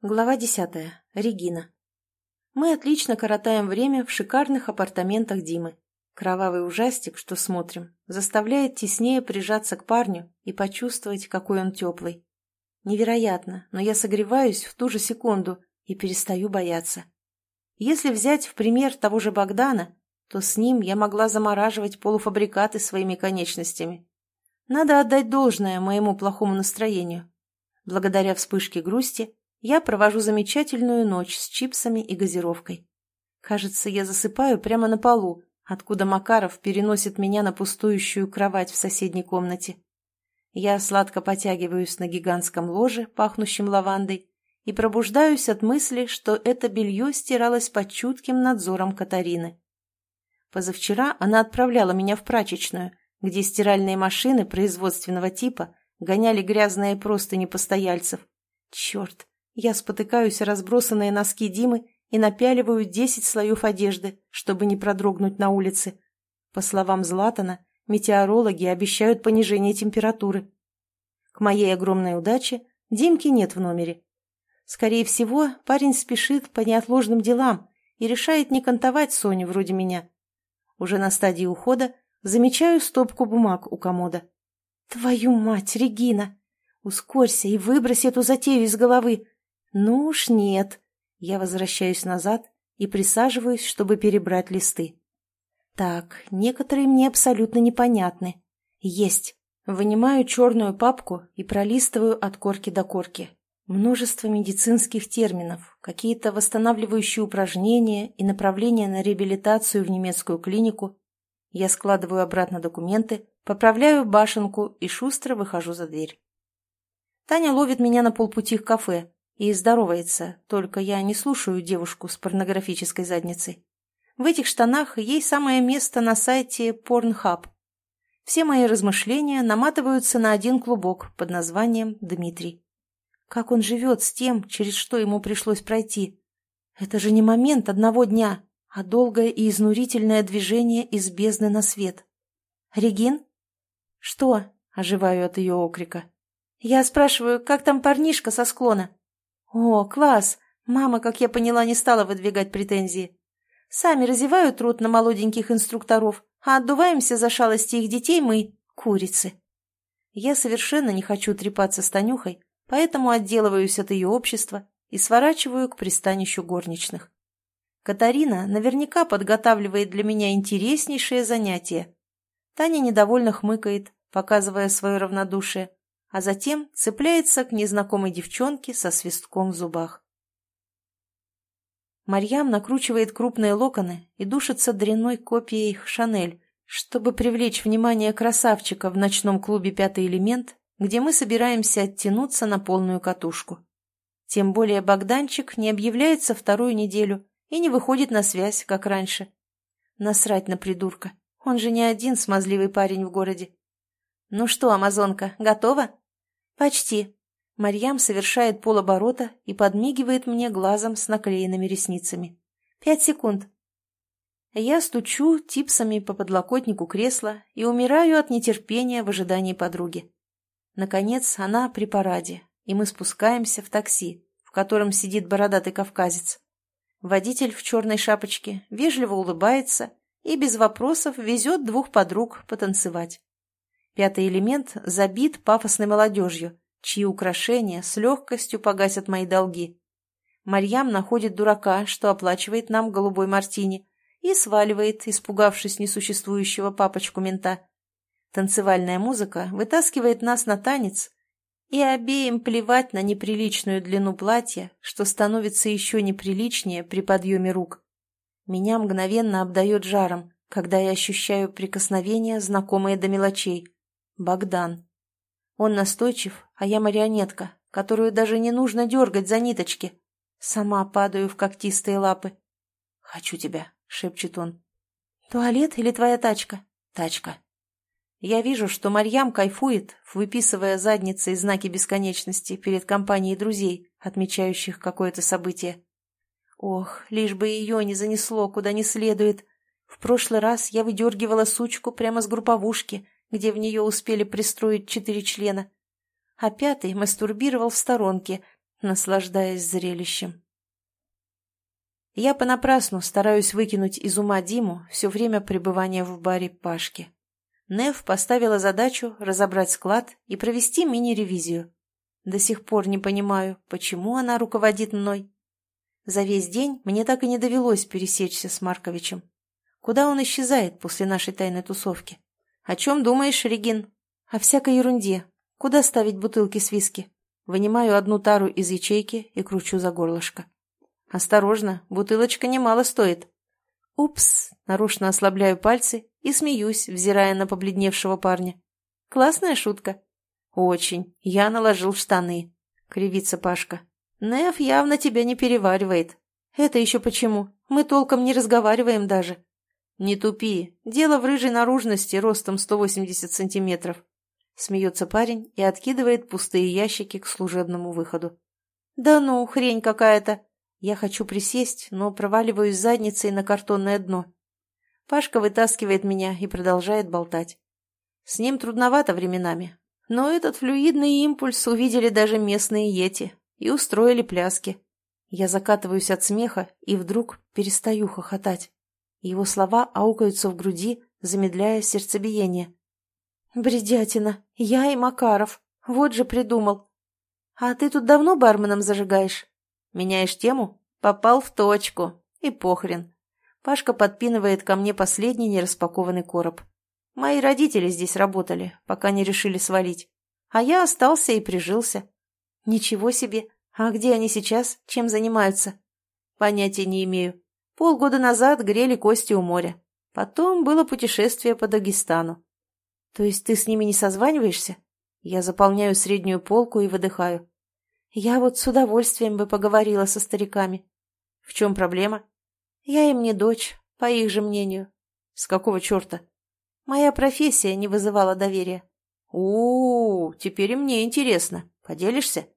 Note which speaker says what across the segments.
Speaker 1: Глава десятая. Регина. Мы отлично коротаем время в шикарных апартаментах Димы. Кровавый ужастик, что смотрим, заставляет теснее прижаться к парню и почувствовать, какой он теплый. Невероятно, но я согреваюсь в ту же секунду и перестаю бояться. Если взять в пример того же Богдана, то с ним я могла замораживать полуфабрикаты своими конечностями. Надо отдать должное моему плохому настроению. Благодаря вспышке грусти я провожу замечательную ночь с чипсами и газировкой. Кажется, я засыпаю прямо на полу, откуда Макаров переносит меня на пустующую кровать в соседней комнате. Я сладко потягиваюсь на гигантском ложе, пахнущем лавандой, и пробуждаюсь от мысли, что это белье стиралось под чутким надзором Катарины. Позавчера она отправляла меня в прачечную, где стиральные машины производственного типа гоняли грязные простыни постояльцев. Черт, я спотыкаюсь о разбросанные носки Димы и напяливаю десять слоев одежды, чтобы не продрогнуть на улице. По словам Златана, метеорологи обещают понижение температуры. К моей огромной удаче Димки нет в номере. Скорее всего, парень спешит по неотложным делам и решает не кантовать Соню вроде меня. Уже на стадии ухода замечаю стопку бумаг у комода. «Твою мать, Регина! Ускорься и выбрось эту затею из головы!» «Ну уж нет». Я возвращаюсь назад и присаживаюсь, чтобы перебрать листы. Так, некоторые мне абсолютно непонятны. Есть. Вынимаю черную папку и пролистываю от корки до корки. Множество медицинских терминов, какие-то восстанавливающие упражнения и направления на реабилитацию в немецкую клинику. Я складываю обратно документы, поправляю башенку и шустро выхожу за дверь. Таня ловит меня на полпути к кафе, и здоровается, только я не слушаю девушку с порнографической задницей. В этих штанах ей самое место на сайте Pornhub. Все мои размышления наматываются на один клубок под названием Дмитрий. Как он живет с тем, через что ему пришлось пройти? Это же не момент одного дня, а долгое и изнурительное движение из бездны на свет. «Регин?» «Что?» – оживаю от ее окрика. «Я спрашиваю, как там парнишка со склона?» «О, класс! Мама, как я поняла, не стала выдвигать претензии. Сами разевают рот на молоденьких инструкторов, а отдуваемся за шалости их детей мы, курицы. Я совершенно не хочу трепаться с Танюхой, поэтому отделываюсь от ее общества и сворачиваю к пристанищу горничных. Катарина наверняка подготавливает для меня интереснейшее занятие. Таня недовольно хмыкает, показывая свое равнодушие, а затем цепляется к незнакомой девчонке со свистком в зубах. Марьям накручивает крупные локоны и душится дрянной копией Шанель, чтобы привлечь внимание красавчика в ночном клубе «Пятый элемент», где мы собираемся оттянуться на полную катушку. Тем более Богданчик не объявляется вторую неделю и не выходит на связь, как раньше. Насрать на придурка. Он же не один смазливый парень в городе. «Ну что, амазонка, готова?» «Почти». Марьям совершает полоборота и подмигивает мне глазом с наклеенными ресницами. «Пять секунд». Я стучу типсами по подлокотнику кресла и умираю от нетерпения в ожидании подруги. Наконец, она при параде, и мы спускаемся в такси, в котором сидит бородатый кавказец. Водитель в черной шапочке вежливо улыбается и без вопросов везет двух подруг потанцевать. Пятый элемент забит пафосной молодежью, чьи украшения с легкостью погасят мои долги. Марьям находит дурака, что оплачивает нам голубой мартини, и сваливает, испугавшись несуществующего папочку-мента. Танцевальная музыка вытаскивает нас на танец, и обеим плевать на неприличную длину платья, что становится еще неприличнее при подъеме рук. Меня мгновенно обдает жаром, когда я ощущаю прикосновения, знакомые до мелочей. Богдан. Он настойчив, а я марионетка, которую даже не нужно дергать за ниточки. Сама падаю в когтистые лапы. «Хочу тебя», — шепчет он. «Туалет или твоя тачка?» «Тачка». Я вижу, что Марьям кайфует, выписывая задницей знаки бесконечности перед компанией друзей, отмечающих какое-то событие. Ох, лишь бы ее не занесло куда не следует. В прошлый раз я выдергивала сучку прямо с групповушки, где в нее успели пристроить четыре члена, а пятый мастурбировал в сторонке, наслаждаясь зрелищем. Я понапрасну стараюсь выкинуть из ума Диму все время пребывания в баре Пашки. Нев поставила задачу разобрать склад и провести мини-ревизию. До сих пор не понимаю, почему она руководит мной. За весь день мне так и не довелось пересечься с Марковичем. Куда он исчезает после нашей тайной тусовки? О чем думаешь, Регин? О всякой ерунде. Куда ставить бутылки с виски? Вынимаю одну тару из ячейки и кручу за горлышко. Осторожно, бутылочка немало стоит. Упс, нарочно ослабляю пальцы и смеюсь, взирая на побледневшего парня. Классная шутка. Очень. Я наложил штаны. Кривится Пашка. Неф явно тебя не переваривает. Это еще почему? Мы толком не разговариваем даже. Не тупи. Дело в рыжей наружности ростом 180 сантиметров. Смеется парень и откидывает пустые ящики к служебному выходу. Да ну, хрень какая-то. Я хочу присесть, но проваливаюсь задницей на картонное дно. Пашка вытаскивает меня и продолжает болтать. С ним трудновато временами, но этот флюидный импульс увидели даже местные йети и устроили пляски. Я закатываюсь от смеха и вдруг перестаю хохотать. Его слова аукаются в груди, замедляя сердцебиение. «Бредятина, я и Макаров. Вот же придумал. А ты тут давно барменом зажигаешь?» Меняешь тему? Попал в точку. И похрен. Пашка подпинывает ко мне последний нераспакованный короб. Мои родители здесь работали, пока не решили свалить. А я остался и прижился. Ничего себе. А где они сейчас? Чем занимаются? Понятия не имею. Полгода назад грели кости у моря. Потом было путешествие по Дагестану. То есть ты с ними не созваниваешься? Я заполняю среднюю полку и выдыхаю. Я вот с удовольствием бы поговорила со стариками. В чем проблема? Я им не дочь, по их же мнению. С какого черта? Моя профессия не вызывала доверия. у, -у, теперь и мне интересно. Поделишься?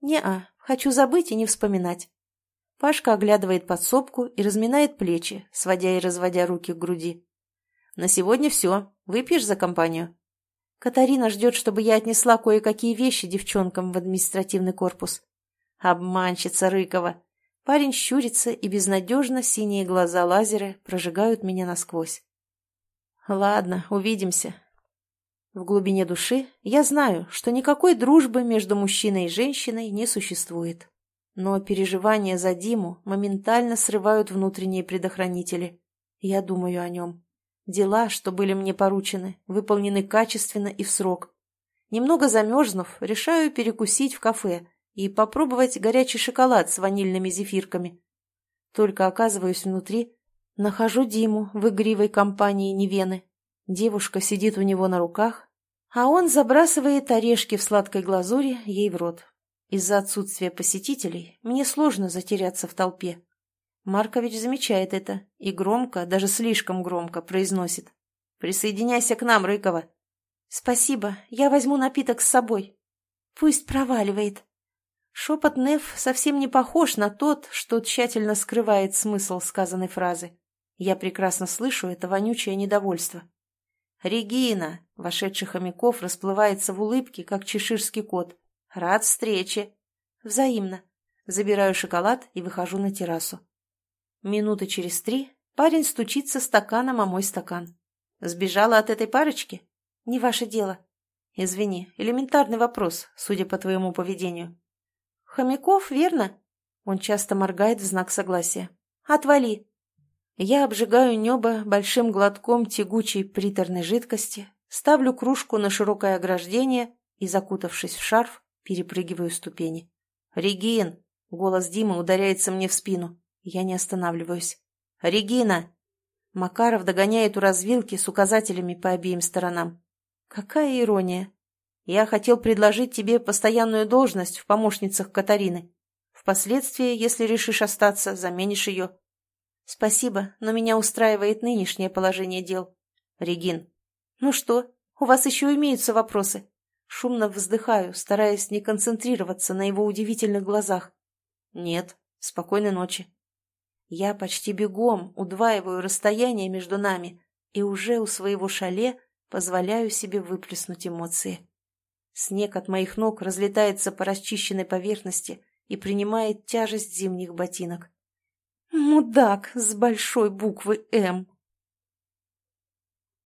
Speaker 1: Не-а, хочу забыть и не вспоминать. Пашка оглядывает подсобку и разминает плечи, сводя и разводя руки к груди. На сегодня все. Выпьешь за компанию? Катарина ждет, чтобы я отнесла кое-какие вещи девчонкам в административный корпус. Обманщица Рыкова. Парень щурится, и безнадежно синие глаза лазеры прожигают меня насквозь. Ладно, увидимся. В глубине души я знаю, что никакой дружбы между мужчиной и женщиной не существует. Но переживания за Диму моментально срывают внутренние предохранители. Я думаю о нем. Дела, что были мне поручены, выполнены качественно и в срок. Немного замерзнув, решаю перекусить в кафе и попробовать горячий шоколад с ванильными зефирками. Только оказываюсь внутри, нахожу Диму в игривой компании Невены. Девушка сидит у него на руках, а он забрасывает орешки в сладкой глазури ей в рот. Из-за отсутствия посетителей мне сложно затеряться в толпе. Маркович замечает это и громко, даже слишком громко, произносит. «Присоединяйся к нам, Рыкова!» «Спасибо, я возьму напиток с собой». «Пусть проваливает». Шепот Неф совсем не похож на тот, что тщательно скрывает смысл сказанной фразы. Я прекрасно слышу это вонючее недовольство. «Регина!» — вошедший Хомяков расплывается в улыбке, как чеширский кот. «Рад встрече!» «Взаимно!» Забираю шоколад и выхожу на террасу. Минуты через три парень стучится стаканом о мой стакан. Сбежала от этой парочки? Не ваше дело. Извини, элементарный вопрос, судя по твоему поведению. Хомяков, верно? Он часто моргает в знак согласия. Отвали. Я обжигаю небо большим глотком тягучей приторной жидкости, ставлю кружку на широкое ограждение и, закутавшись в шарф, перепрыгиваю ступени. «Регин!» — голос Димы ударяется мне в спину. Я не останавливаюсь. «Регина!» Макаров догоняет у развилки с указателями по обеим сторонам. «Какая ирония! Я хотел предложить тебе постоянную должность в помощницах Катарины. Впоследствии, если решишь остаться, заменишь ее». «Спасибо, но меня устраивает нынешнее положение дел». «Регин». «Ну что, у вас еще имеются вопросы?» Шумно вздыхаю, стараясь не концентрироваться на его удивительных глазах. «Нет. Спокойной ночи». Я почти бегом удваиваю расстояние между нами и уже у своего шале позволяю себе выплеснуть эмоции. Снег от моих ног разлетается по расчищенной поверхности и принимает тяжесть зимних ботинок. «Мудак с большой буквы «М».